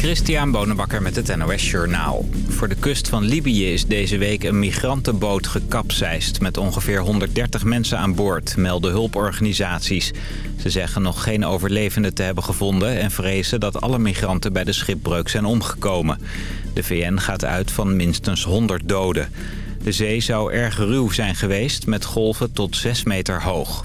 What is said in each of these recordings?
Christian Bonenbakker met het NOS Journaal. Voor de kust van Libië is deze week een migrantenboot gekapseist... met ongeveer 130 mensen aan boord, melden hulporganisaties. Ze zeggen nog geen overlevenden te hebben gevonden... en vrezen dat alle migranten bij de schipbreuk zijn omgekomen. De VN gaat uit van minstens 100 doden. De zee zou erg ruw zijn geweest, met golven tot 6 meter hoog.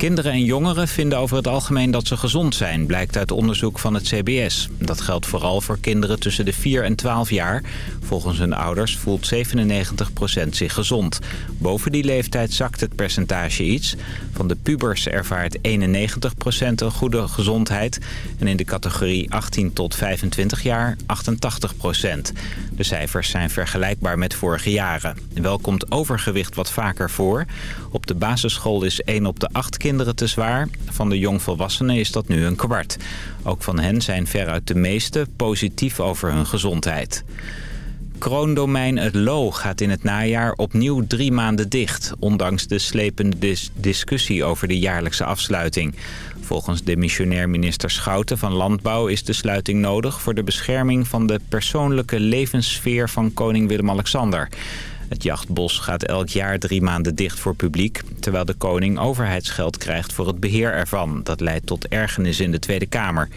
Kinderen en jongeren vinden over het algemeen dat ze gezond zijn, blijkt uit onderzoek van het CBS. Dat geldt vooral voor kinderen tussen de 4 en 12 jaar. Volgens hun ouders voelt 97% zich gezond. Boven die leeftijd zakt het percentage iets. Van de pubers ervaart 91% een goede gezondheid. En in de categorie 18 tot 25 jaar 88%. De cijfers zijn vergelijkbaar met vorige jaren. Wel komt overgewicht wat vaker voor. Op de basisschool is 1 op de 8 kinderen kinderen te zwaar. Van de jongvolwassenen is dat nu een kwart. Ook van hen zijn veruit de meeste positief over hun gezondheid. Kroondomein Het Loo gaat in het najaar opnieuw drie maanden dicht... ondanks de slepende discussie over de jaarlijkse afsluiting. Volgens de missionair minister Schouten van Landbouw is de sluiting nodig... voor de bescherming van de persoonlijke levenssfeer van koning Willem-Alexander. Het jachtbos gaat elk jaar drie maanden dicht voor publiek... terwijl de koning overheidsgeld krijgt voor het beheer ervan. Dat leidt tot ergernis in de Tweede Kamer.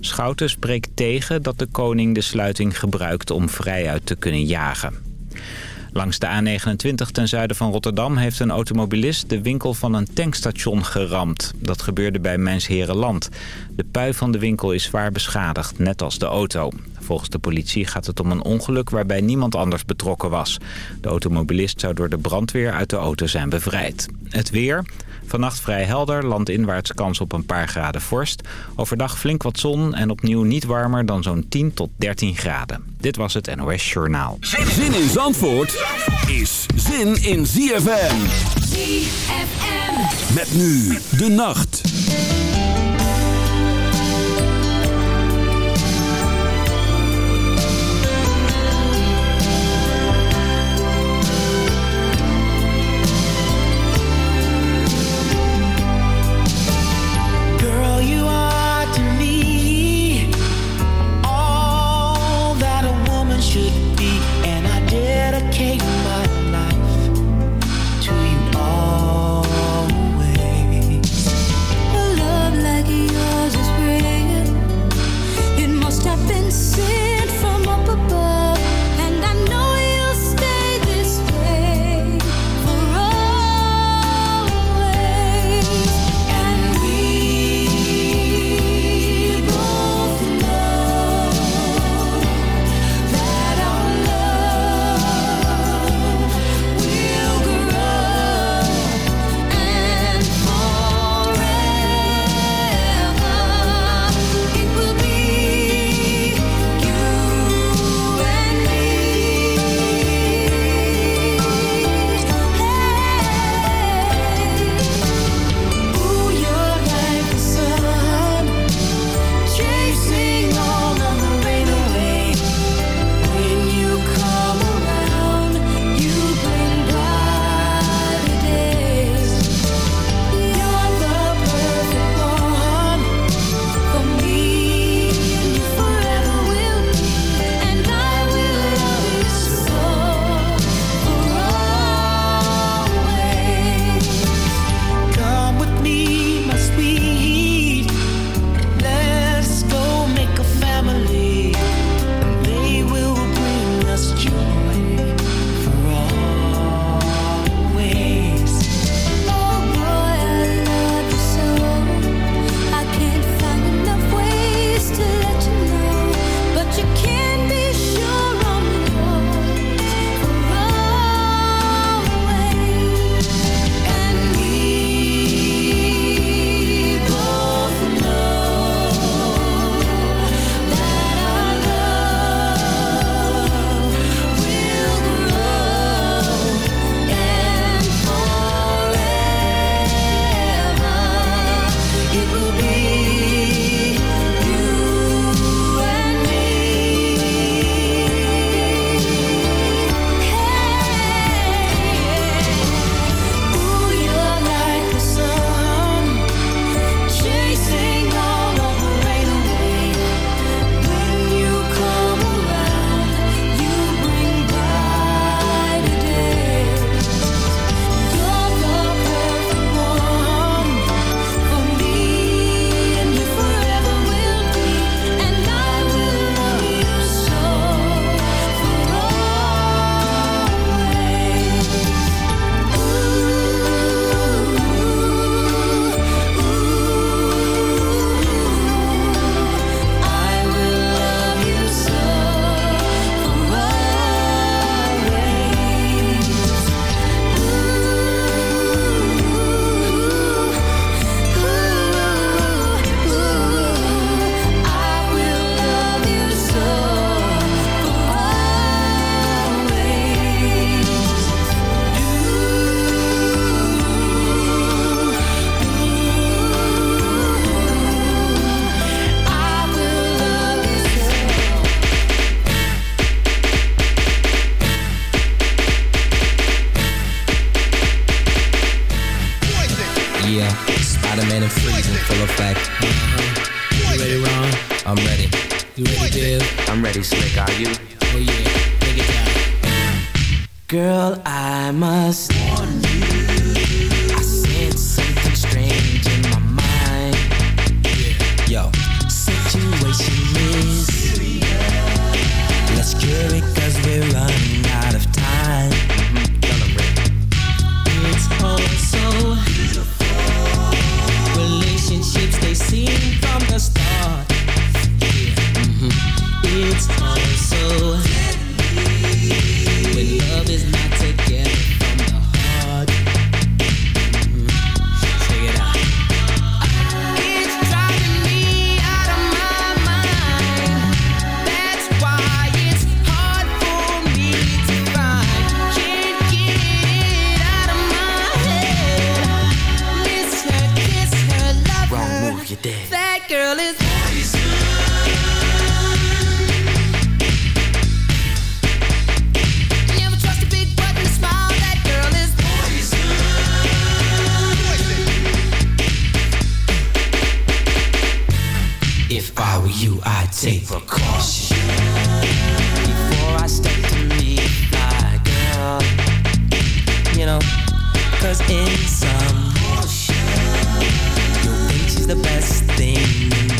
Schouten spreekt tegen dat de koning de sluiting gebruikt om vrijuit te kunnen jagen. Langs de A29 ten zuiden van Rotterdam heeft een automobilist de winkel van een tankstation geramd. Dat gebeurde bij Mensherenland. De pui van de winkel is zwaar beschadigd, net als de auto. Volgens de politie gaat het om een ongeluk waarbij niemand anders betrokken was. De automobilist zou door de brandweer uit de auto zijn bevrijd. Het weer... Vannacht vrij helder, landinwaarts kans op een paar graden vorst. Overdag flink wat zon en opnieuw niet warmer dan zo'n 10 tot 13 graden. Dit was het NOS Journaal. Zin in Zandvoort is zin in ZFM. ZFM. Met nu de nacht. You, I'd take precaution Before I step to meet my girl. You know, cause in some You'll think she's the best thing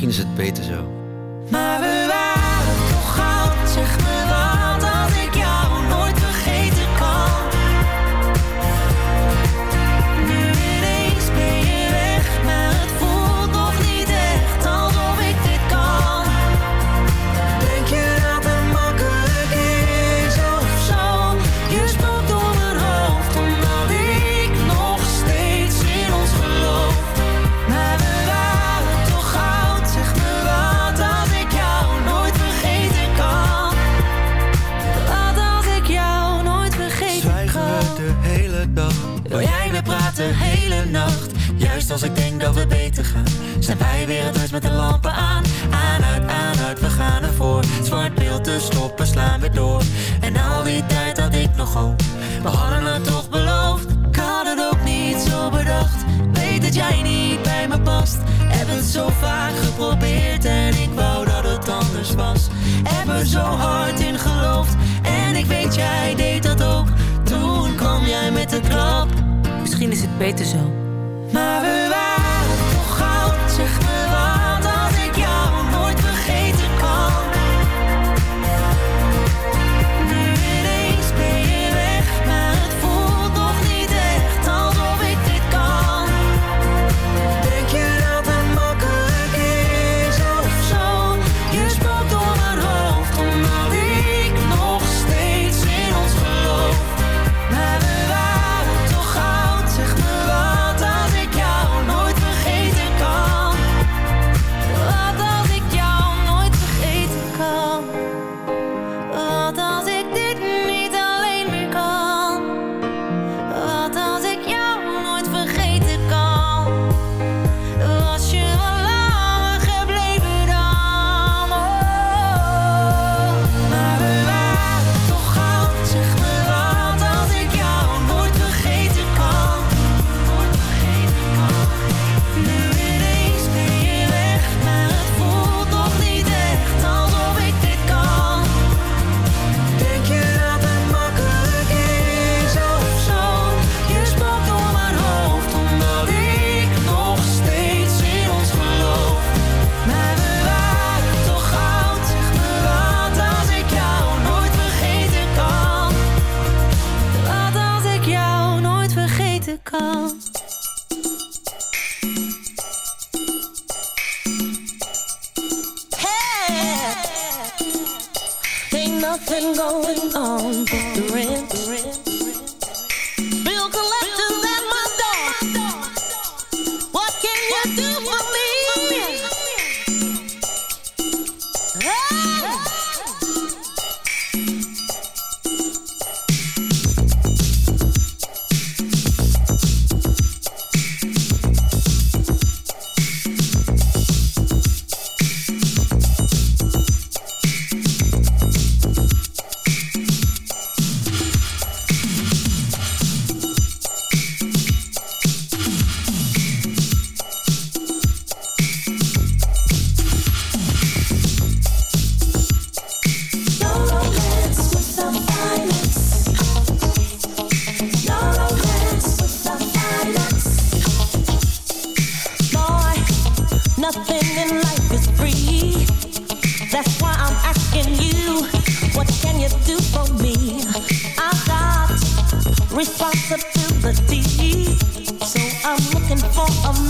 Misschien is het beter zo. Maar we responsibility, so I'm looking for a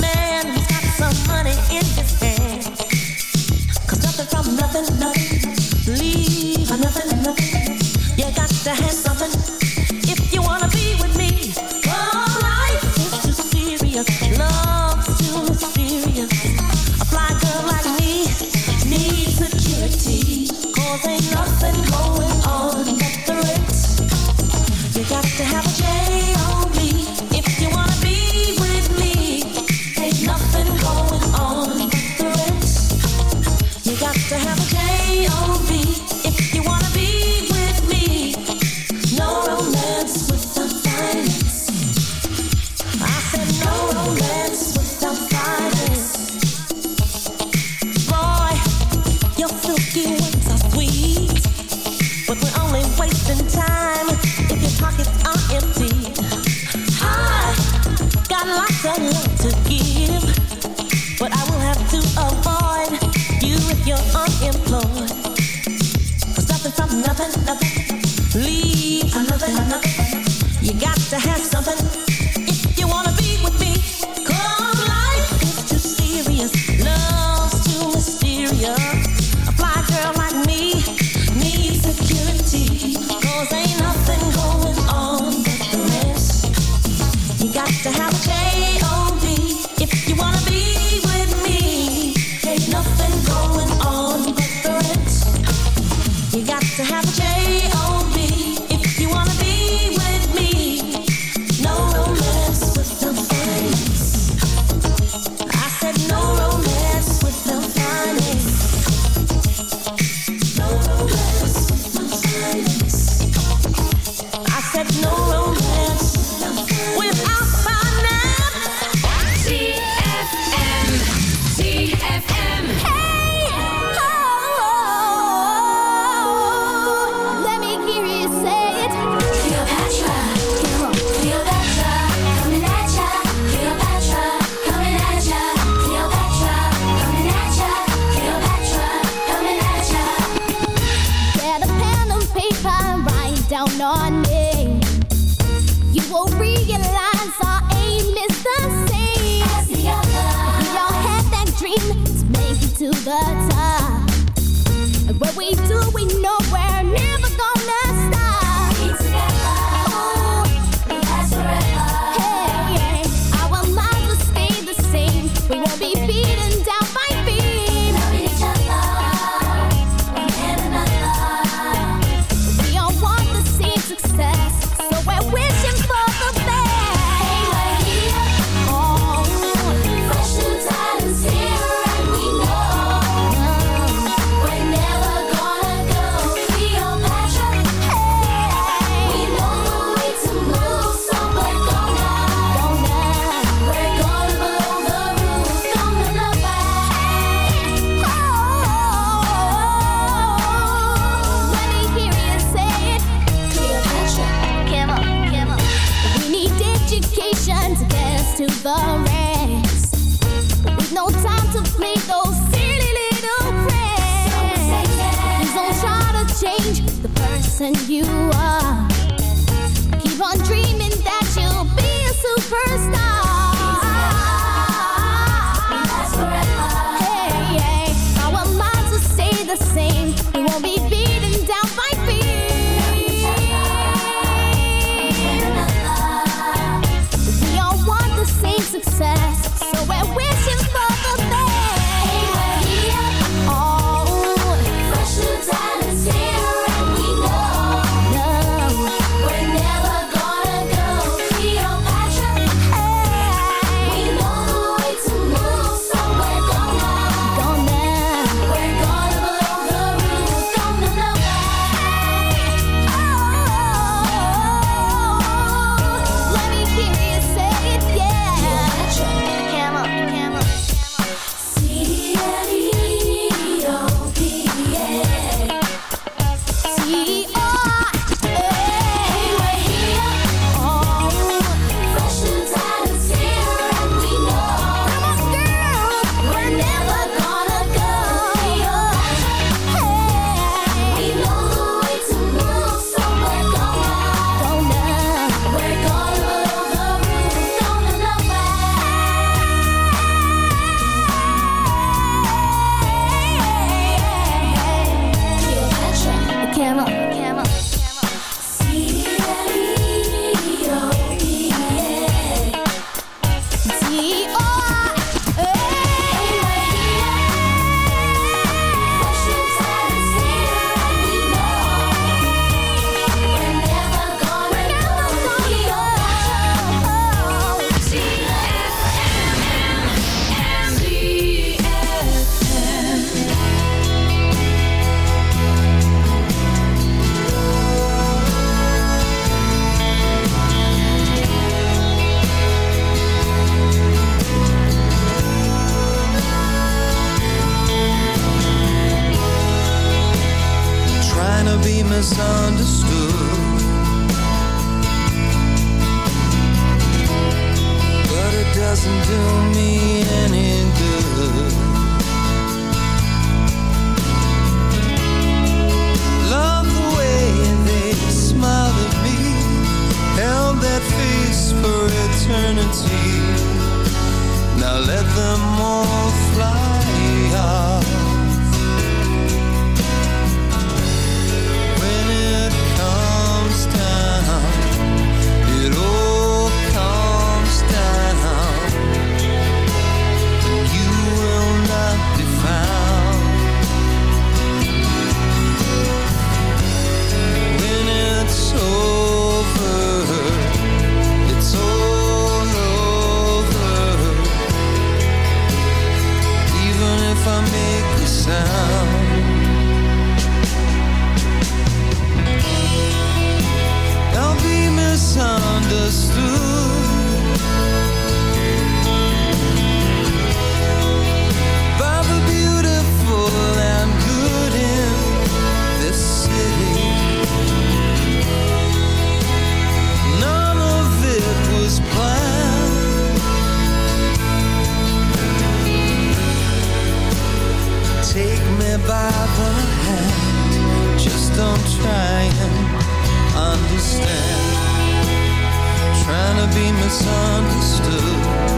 misunderstood.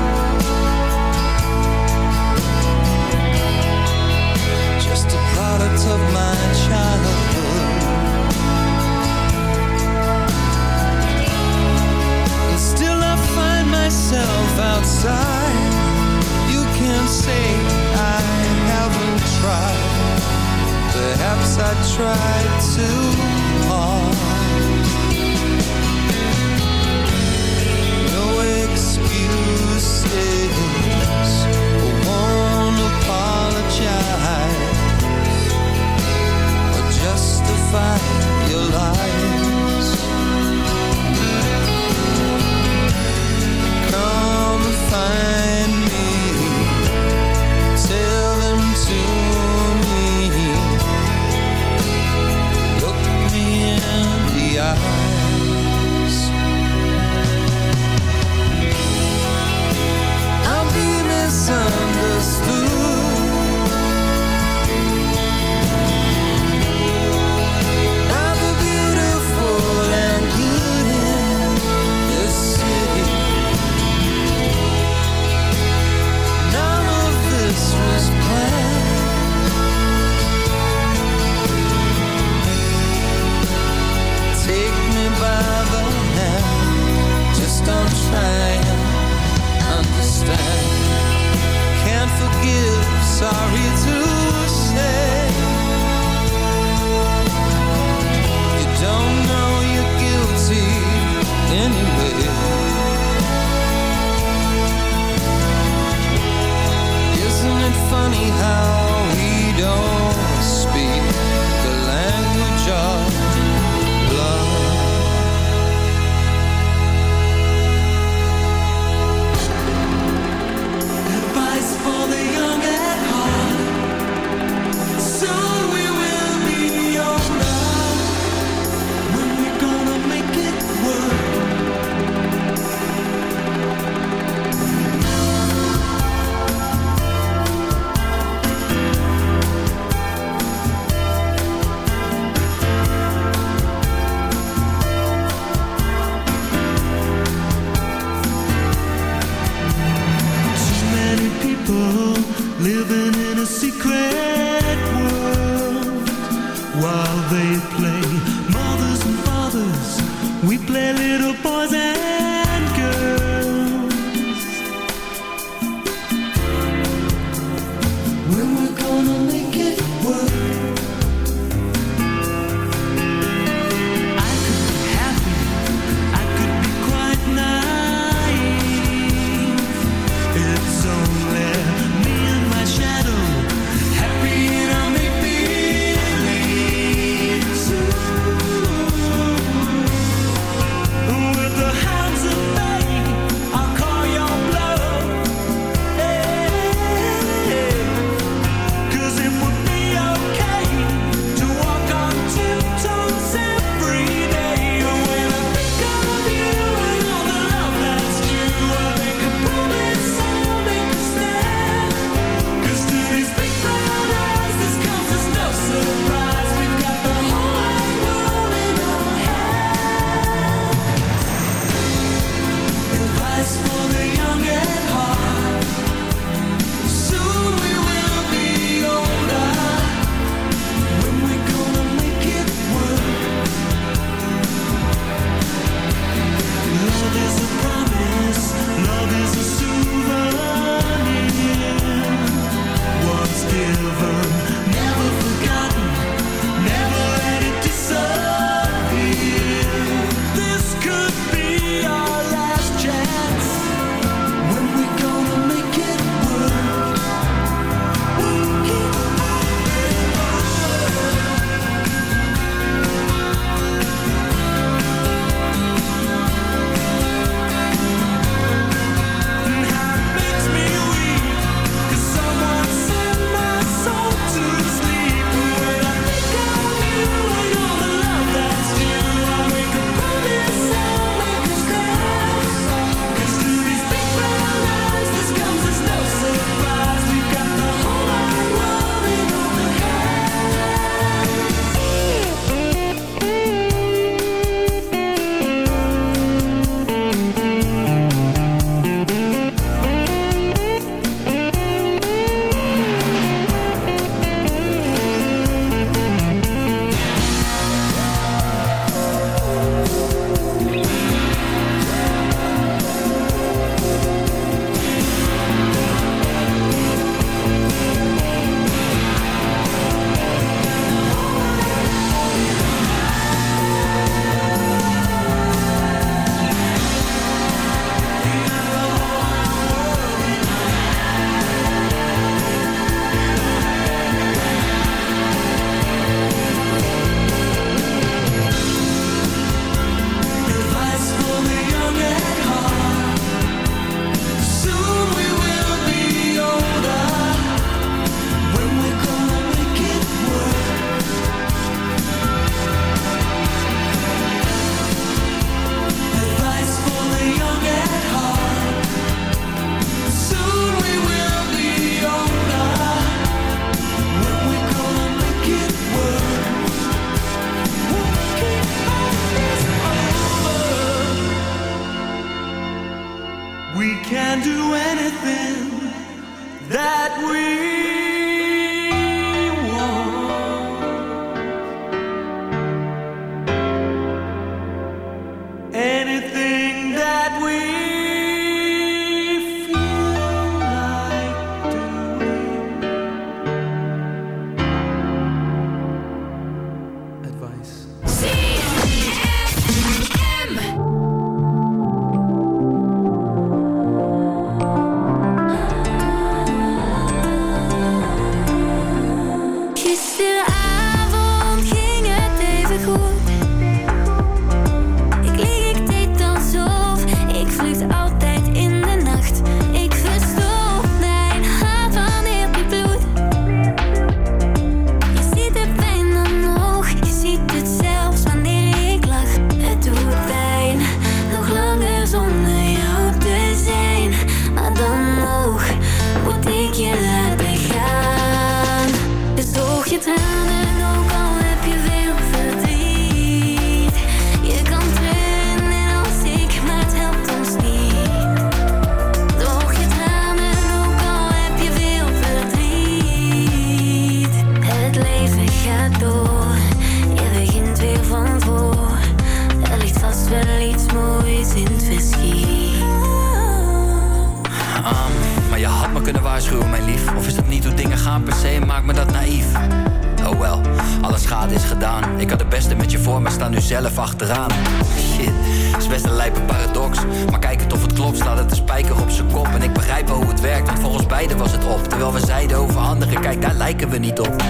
lijken we niet op.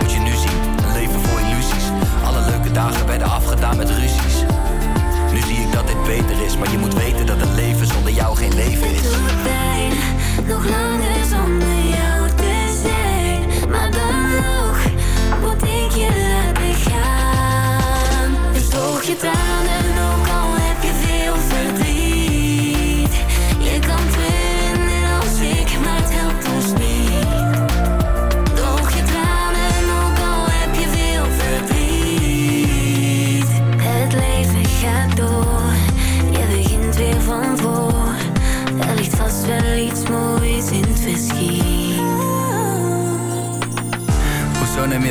Moet je nu zien, een leven vol illusies. Alle leuke dagen werden afgedaan met ruzies. Nu zie ik dat dit beter is, maar je moet weten dat een leven zonder jou geen leven is. Nog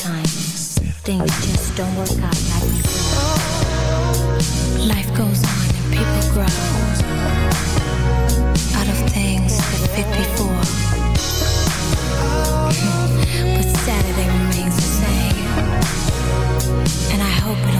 sometimes things just don't work out like before. Life goes on and people grow out of things that fit before. but Saturday remains the same, and I hope it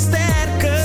sterker.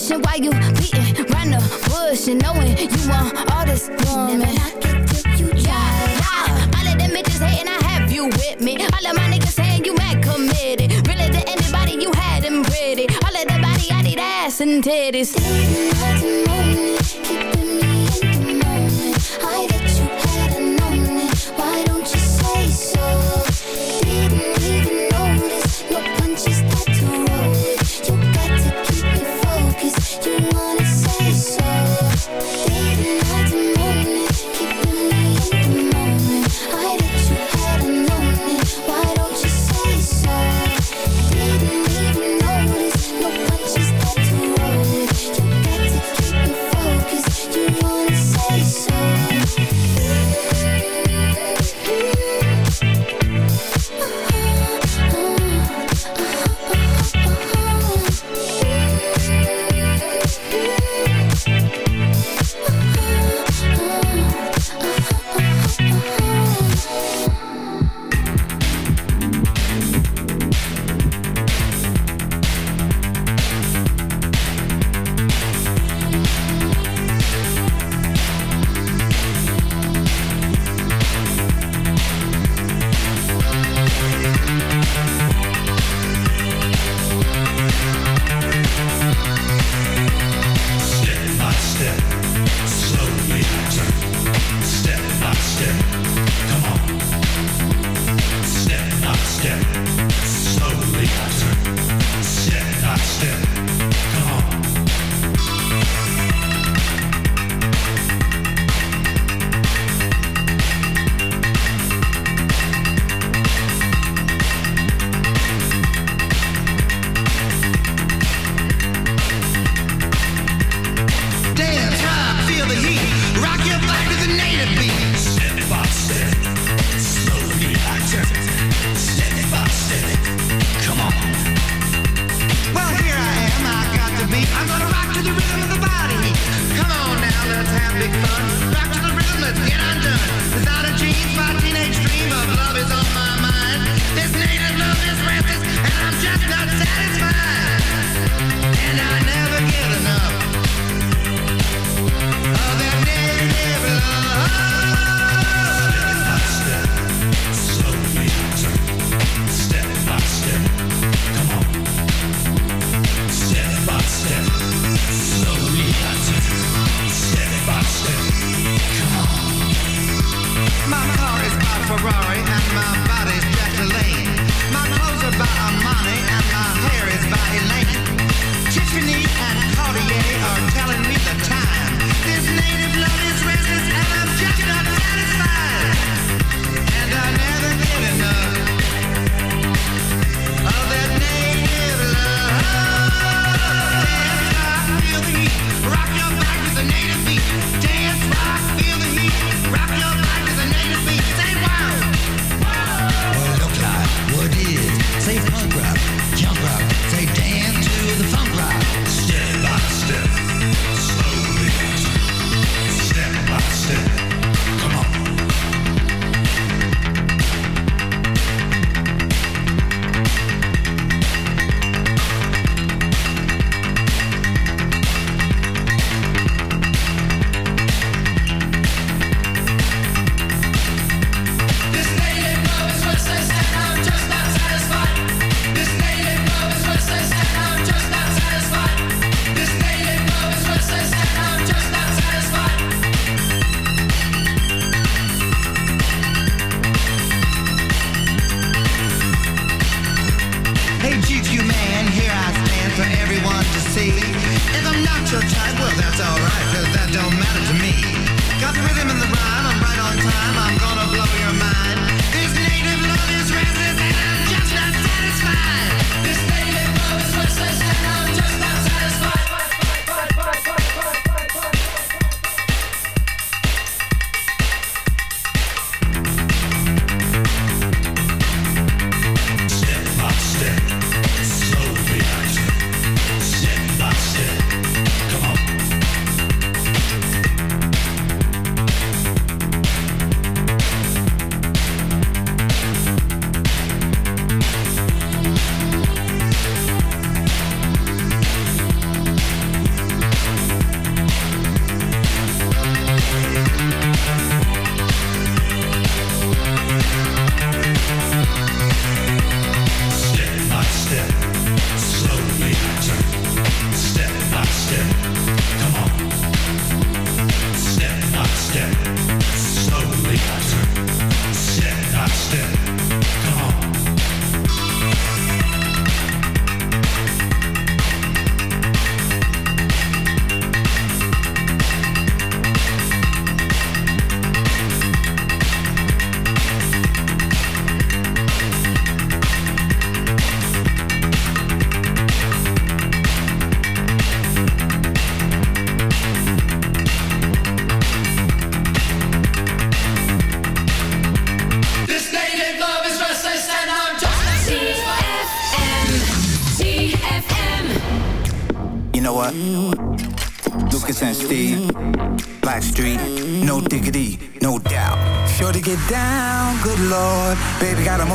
pushing while you beating round the bush and knowing you want all this woman. You yeah, them bitches hating, I have you with me. All of my niggas saying you mad committed. Really to anybody, you had them pretty. All of that body, I need ass and titties.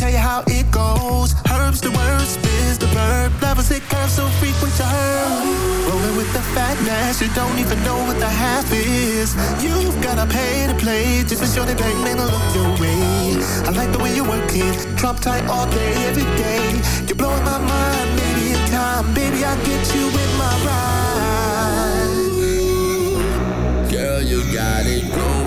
Tell you how it goes. Herbs the word, spins the verb. Levels it curves so frequent to her. Rolling with the fatness, you don't even know what the half is. You've gotta pay to play just to show the bang man look your way. I like the way you work it, drop tight all day, every day. You're blowing my mind, maybe in time, baby I'll get you in my ride. Girl, you got it going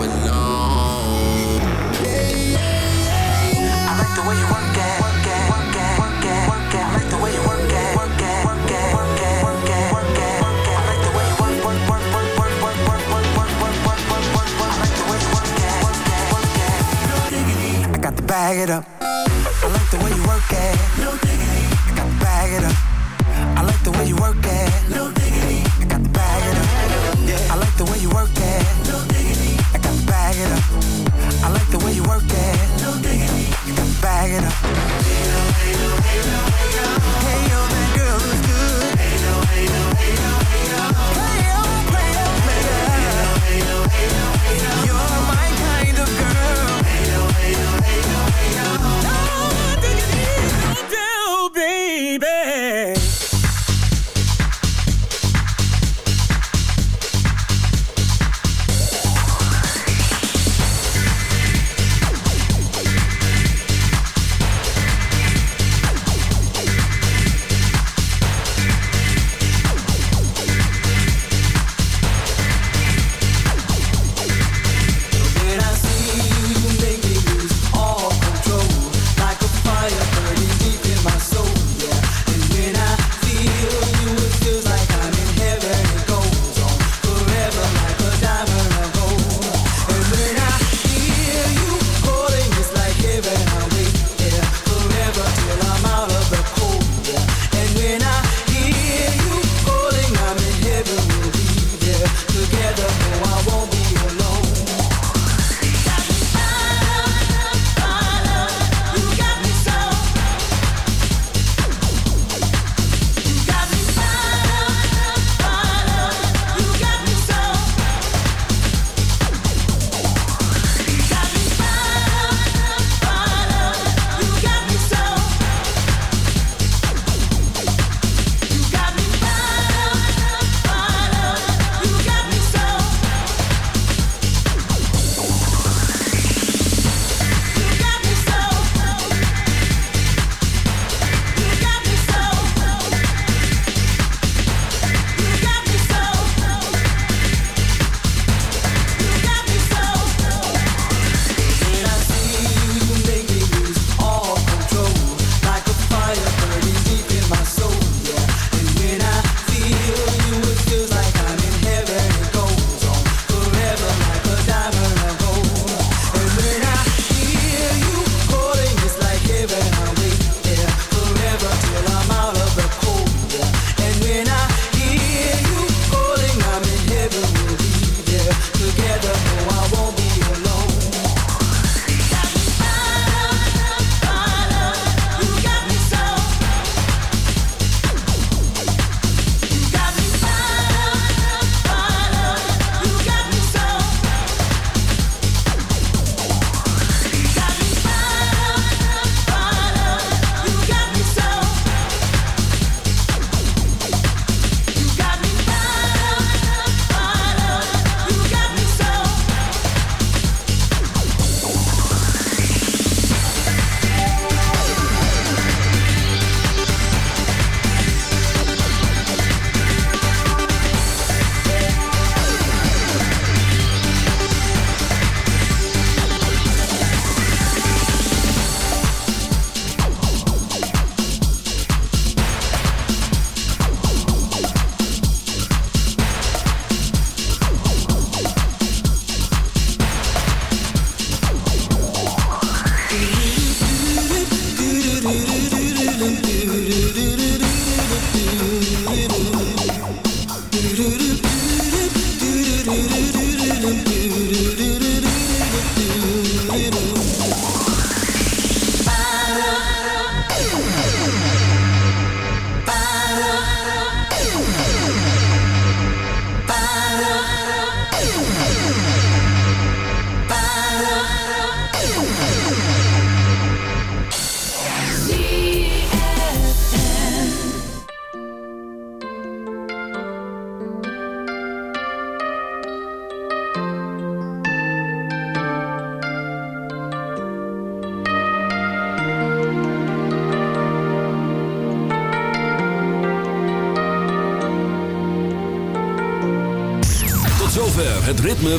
bag it up. I like the way you work it. No diggity, I got to bag it up. I like the way you work it. No diggity, I got to bag it up. I like the way you work it. No diggity, I got to bag it up. I like the way you work it. No diggity, I got to bag it up.